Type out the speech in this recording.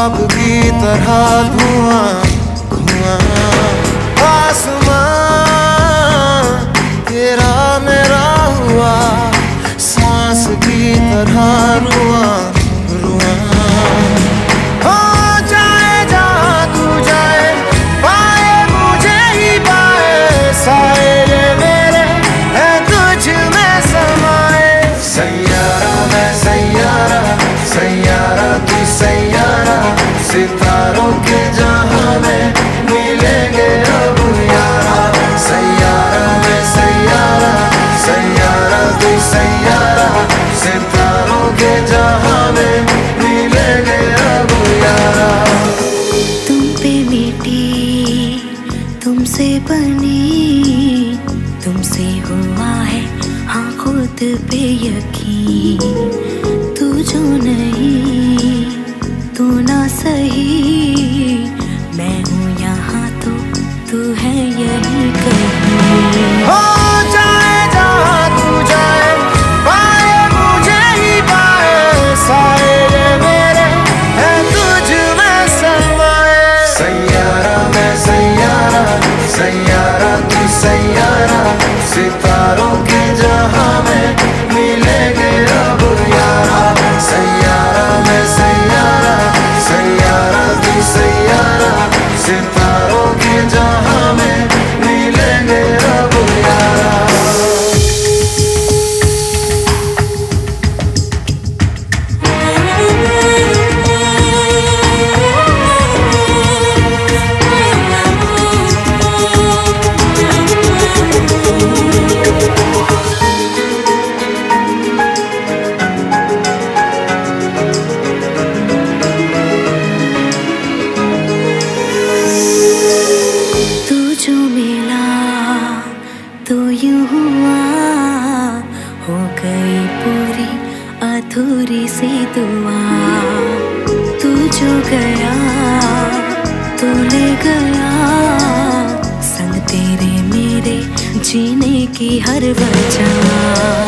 ख्वाब की तरह धुआँ धुआँ। आसमां तेरा मेरा हुआ सांस की तरह रुआ। तुमसे बनी, तुमसे हुआ है हाँ खुद पे यकीन। तू जो नहीं, तू ना सही, मैं हूँ यहाँ तो तू है यही कहीं। सितारों जो मिला तो यूँ हुआ, हो गई पूरी अधूरी सी दुआ। तू जो गया, तू ले गया, संग तेरे मेरे जीने की हर वजह।